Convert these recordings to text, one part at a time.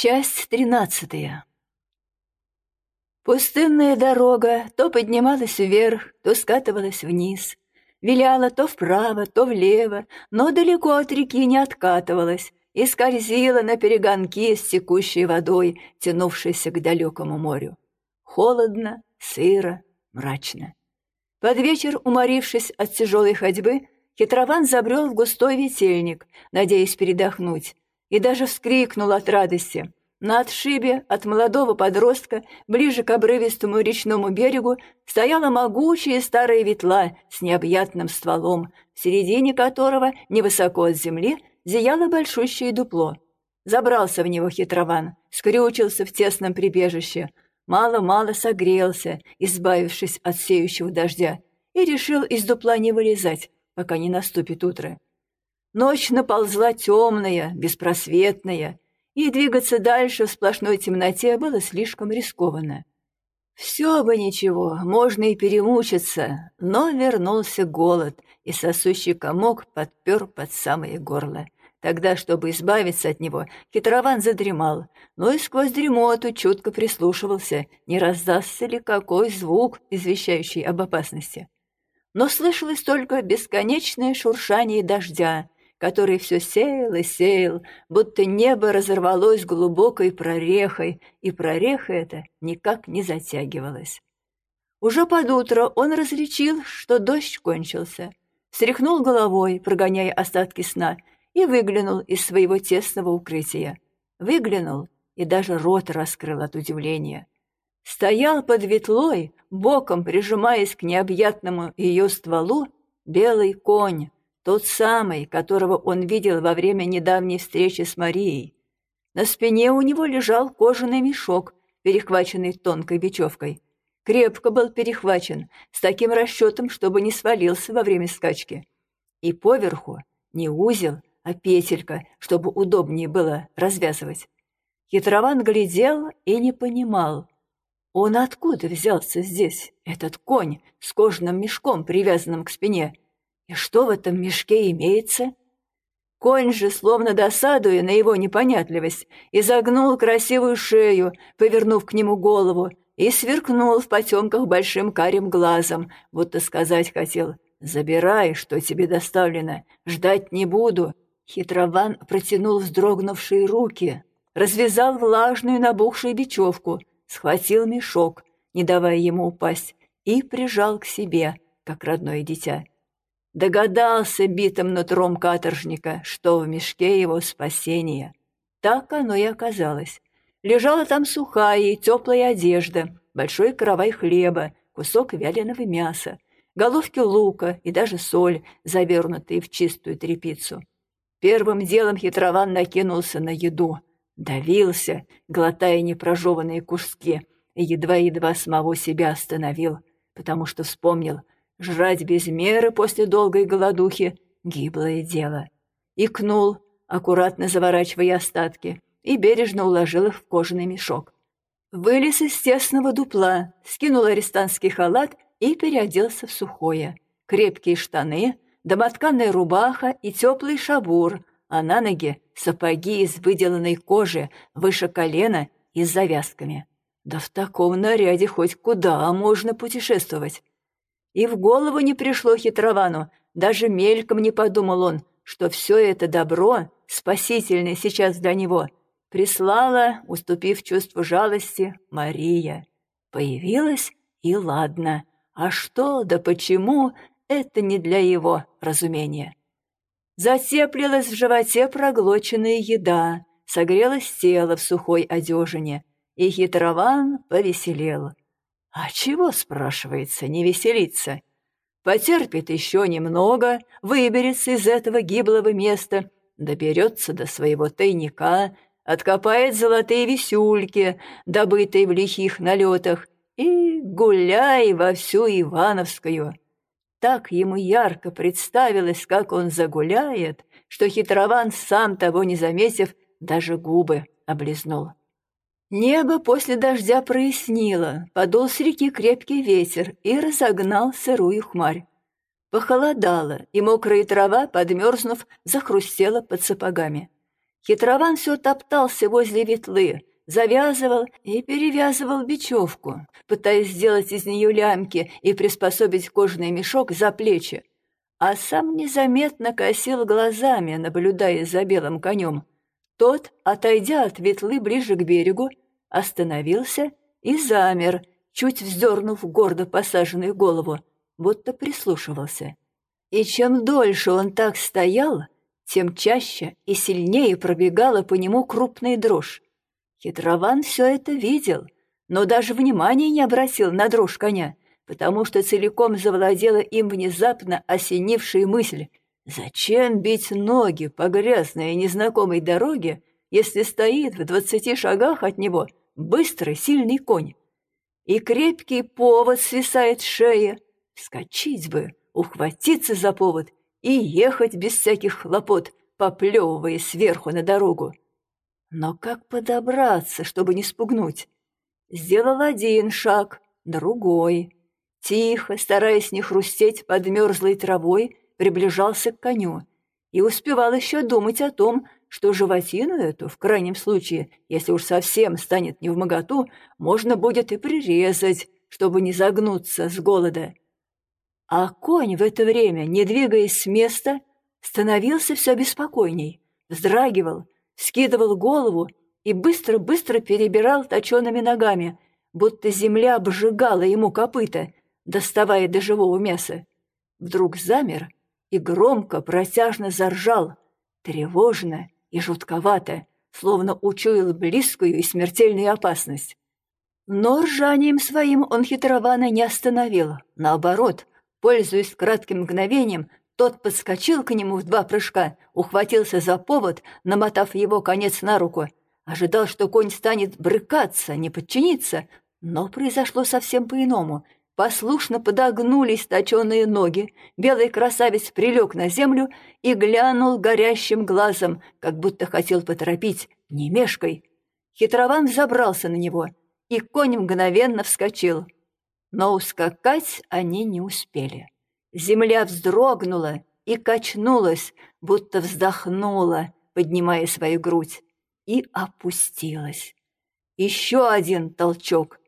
Часть тринадцатая. Пустынная дорога то поднималась вверх, то скатывалась вниз, виляла то вправо, то влево, но далеко от реки не откатывалась и скользила на перегонки с текущей водой, тянувшейся к далекому морю. Холодно, сыро, мрачно. Под вечер, уморившись от тяжелой ходьбы, хитрован забрел в густой ветельник, надеясь передохнуть, и даже вскрикнул от радости. На отшибе от молодого подростка, ближе к обрывистому речному берегу, стояла могучая старая ветла с необъятным стволом, в середине которого, невысоко от земли, зияло большущее дупло. Забрался в него хитрован, скрючился в тесном прибежище, мало-мало согрелся, избавившись от сеющего дождя, и решил из дупла не вылезать, пока не наступит утро. Ночь наползла темная, беспросветная, и двигаться дальше в сплошной темноте было слишком рискованно. Все бы ничего, можно и перемучиться, но вернулся голод, и сосущий комок подпер под самое горло. Тогда, чтобы избавиться от него, хитрован задремал, но и сквозь дремоту чутко прислушивался, не раздастся ли какой звук, извещающий об опасности. Но слышалось только бесконечное шуршание дождя, который все сеял и сеял, будто небо разорвалось глубокой прорехой, и прореха эта никак не затягивалась. Уже под утро он различил, что дождь кончился, встряхнул головой, прогоняя остатки сна, и выглянул из своего тесного укрытия. Выглянул и даже рот раскрыл от удивления. Стоял под ветлой, боком прижимаясь к необъятному ее стволу, белый конь, тот самый, которого он видел во время недавней встречи с Марией. На спине у него лежал кожаный мешок, перехваченный тонкой бечевкой. Крепко был перехвачен, с таким расчетом, чтобы не свалился во время скачки. И поверху не узел, а петелька, чтобы удобнее было развязывать. Хитрован глядел и не понимал. Он откуда взялся здесь, этот конь с кожаным мешком, привязанным к спине, и что в этом мешке имеется? Конь же, словно досадуя на его непонятливость, изогнул красивую шею, повернув к нему голову, и сверкнул в потемках большим карим глазом, будто сказать хотел «Забирай, что тебе доставлено, ждать не буду». Хитрован протянул вздрогнувшие руки, развязал влажную набухшую бечевку, схватил мешок, не давая ему упасть, и прижал к себе, как родное дитя. Догадался битым нутром каторжника, что в мешке его спасение. Так оно и оказалось. Лежала там сухая и теплая одежда, большой каравай хлеба, кусок вяленого мяса, головки лука и даже соль, завернутые в чистую тряпицу. Первым делом хитрован накинулся на еду. Давился, глотая непрожеванные куски, и едва-едва самого себя остановил, потому что вспомнил — Жрать без меры после долгой голодухи — гиблое дело. Икнул, аккуратно заворачивая остатки, и бережно уложил их в кожаный мешок. Вылез из тесного дупла, скинул арестантский халат и переоделся в сухое. Крепкие штаны, домотканная рубаха и теплый шабур, а на ноги сапоги из выделанной кожи выше колена и с завязками. Да в таком наряде хоть куда можно путешествовать. И в голову не пришло хитровану, даже мельком не подумал он, что все это добро, спасительное сейчас для него, прислала, уступив чувству жалости, Мария. Появилась и ладно. А что да почему, это не для его разумения. Затеплилась в животе проглоченная еда, согрелось тело в сухой одежине, и хитрован повеселел. А чего, спрашивается, не веселиться? Потерпит еще немного, выберется из этого гиблого места, доберется до своего тайника, откопает золотые висюльки, добытые в лихих налетах, и гуляй во всю Ивановскую. Так ему ярко представилось, как он загуляет, что хитрован, сам того не заметив, даже губы облизнул. Небо после дождя прояснило, подул с реки крепкий ветер и разогнал сырую хмарь. Похолодало, и мокрая трава, подмерзнув, захрустела под сапогами. Хитрован все топтался возле ветлы, завязывал и перевязывал бечевку, пытаясь сделать из нее лямки и приспособить кожаный мешок за плечи, а сам незаметно косил глазами, наблюдая за белым конем. Тот, отойдя от ветлы ближе к берегу, остановился и замер, чуть вздернув гордо посаженную голову, будто прислушивался. И чем дольше он так стоял, тем чаще и сильнее пробегала по нему крупная дрожь. Хитрован все это видел, но даже внимания не обратил на дрожь коня, потому что целиком завладела им внезапно осенившая мысль «Зачем бить ноги по грязной и незнакомой дороге, если стоит в двадцати шагах от него быстрый сильный конь?» И крепкий повод свисает с шеи. Скочить бы, ухватиться за повод и ехать без всяких хлопот, поплевывая сверху на дорогу. Но как подобраться, чтобы не спугнуть? Сделал один шаг, другой. Тихо, стараясь не хрустеть под мерзлой травой, приближался к коню и успевал еще думать о том, что животину эту, в крайнем случае, если уж совсем станет не в моготу, можно будет и прирезать, чтобы не загнуться с голода. А конь в это время, не двигаясь с места, становился все беспокойней, вздрагивал, скидывал голову и быстро-быстро перебирал точеными ногами, будто земля обжигала ему копыта, доставая до живого мяса. Вдруг замер и громко, протяжно заржал, тревожно и жутковато, словно учуял близкую и смертельную опасность. Но ржанием своим он хитрована не остановил. Наоборот, пользуясь кратким мгновением, тот подскочил к нему в два прыжка, ухватился за повод, намотав его конец на руку. Ожидал, что конь станет брыкаться, не подчиниться, но произошло совсем по-иному. Послушно подогнулись точеные ноги, белый красавец прилег на землю и глянул горящим глазом, как будто хотел поторопить, не мешкой. Хитрован забрался на него, и конь мгновенно вскочил. Но ускакать они не успели. Земля вздрогнула и качнулась, будто вздохнула, поднимая свою грудь, и опустилась. Еще один толчок.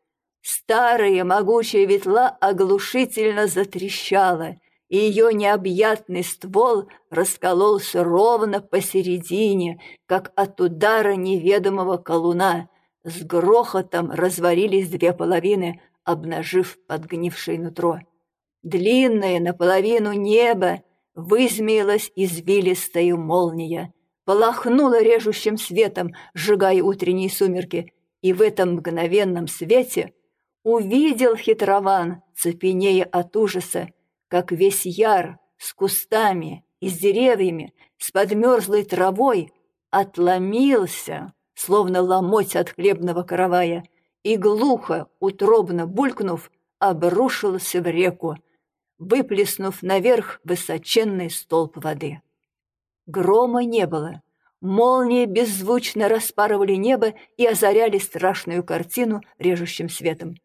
Старая могучая ветла оглушительно затрещала, и ее необъятный ствол раскололся ровно посередине, как от удара неведомого колуна. С грохотом разварились две половины, обнажив подгнившее нутро. Длинное наполовину небо вызмеилась извилистая молния, полохнула режущим светом, сжигая утренние сумерки, и в этом мгновенном свете увидел хитрован, цепенея от ужаса, как весь яр с кустами и с деревьями, с подмерзлой травой отломился, словно ломоть от хлебного каравая, и глухо, утробно булькнув, обрушился в реку, выплеснув наверх высоченный столб воды. Грома не было. Молнии беззвучно распарывали небо и озаряли страшную картину режущим светом.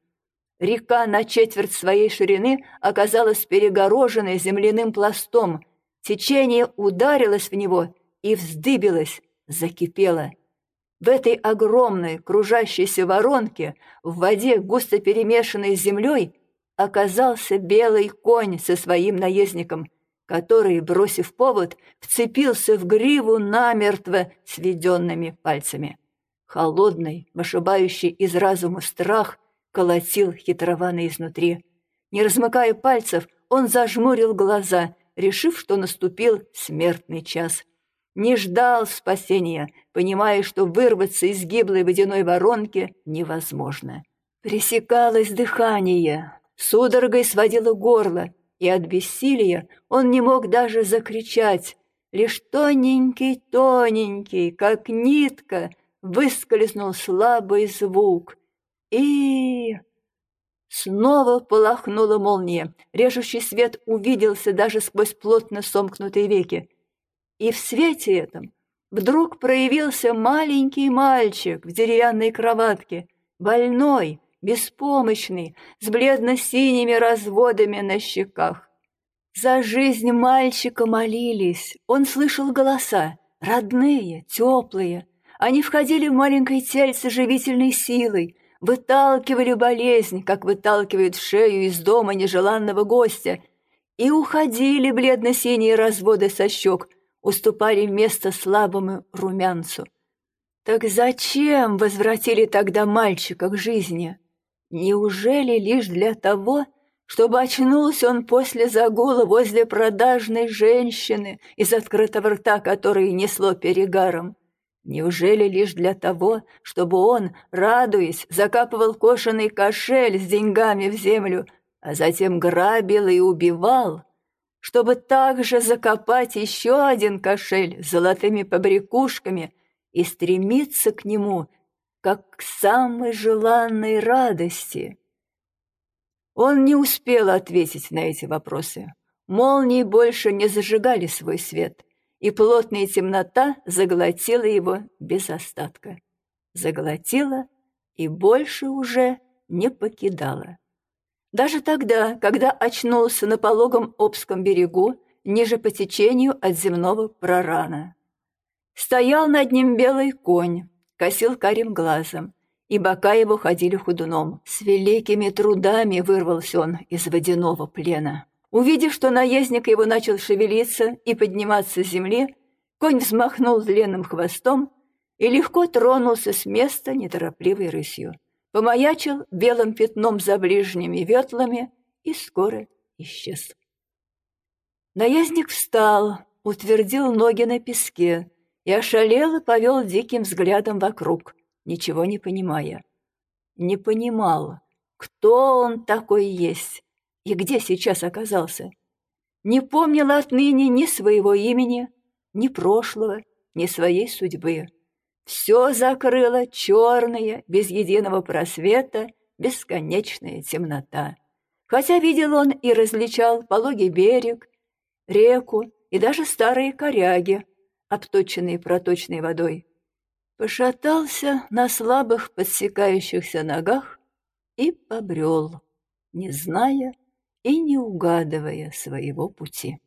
Река на четверть своей ширины оказалась перегороженной земляным пластом. Течение ударилось в него и вздыбилось, закипело. В этой огромной кружащейся воронке, в воде, густо перемешанной с землей, оказался белый конь со своим наездником, который, бросив повод, вцепился в гриву намертво сведенными пальцами. Холодный, вышибающий из разума страх колотил хитровано изнутри. Не размыкая пальцев, он зажмурил глаза, решив, что наступил смертный час. Не ждал спасения, понимая, что вырваться из гиблой водяной воронки невозможно. Пресекалось дыхание, Судорогой сводило горло, и от бессилия он не мог даже закричать. Лишь тоненький-тоненький, как нитка, выскользнул слабый звук. И... Снова полохнула молния. Режущий свет увиделся даже сквозь плотно сомкнутые веки. И в свете этом вдруг проявился маленький мальчик в деревянной кроватке, больной, беспомощный, с бледно-синими разводами на щеках. За жизнь мальчика молились, он слышал голоса, родные, теплые. Они входили в маленькое тельце живительной силой, выталкивали болезнь, как выталкивают шею из дома нежеланного гостя, и уходили бледно-синие разводы со щек, уступали место слабому румянцу. Так зачем возвратили тогда мальчика к жизни? Неужели лишь для того, чтобы очнулся он после загула возле продажной женщины, из открытого рта которой несло перегаром? Неужели лишь для того, чтобы он, радуясь, закапывал кошеный кошель с деньгами в землю, а затем грабил и убивал, чтобы также закопать еще один кошель с золотыми побрякушками и стремиться к нему, как к самой желанной радости? Он не успел ответить на эти вопросы. Молнии больше не зажигали свой свет — и плотная темнота заглотила его без остатка. Заглотила и больше уже не покидала. Даже тогда, когда очнулся на пологом Обском берегу, ниже по течению от земного прорана. Стоял над ним белый конь, косил карим глазом, и бока его ходили худуном. С великими трудами вырвался он из водяного плена. Увидев, что наездник его начал шевелиться и подниматься с земли, конь взмахнул длинным хвостом и легко тронулся с места неторопливой рысью. Помаячил белым пятном за ближними ветлами и скоро исчез. Наездник встал, утвердил ноги на песке и ошалело повел диким взглядом вокруг, ничего не понимая. Не понимал, кто он такой есть, и где сейчас оказался. Не помнила отныне ни своего имени, ни прошлого, ни своей судьбы. Все закрыло черная, без единого просвета, бесконечная темнота. Хотя видел он и различал пологий берег, реку и даже старые коряги, обточенные проточной водой. Пошатался на слабых подсекающихся ногах и побрел, не зная, и не угадывая своего пути.